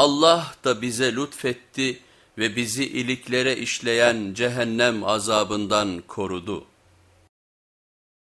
Allah da bize lütfetti ve bizi iliklere işleyen cehennem azabından korudu.''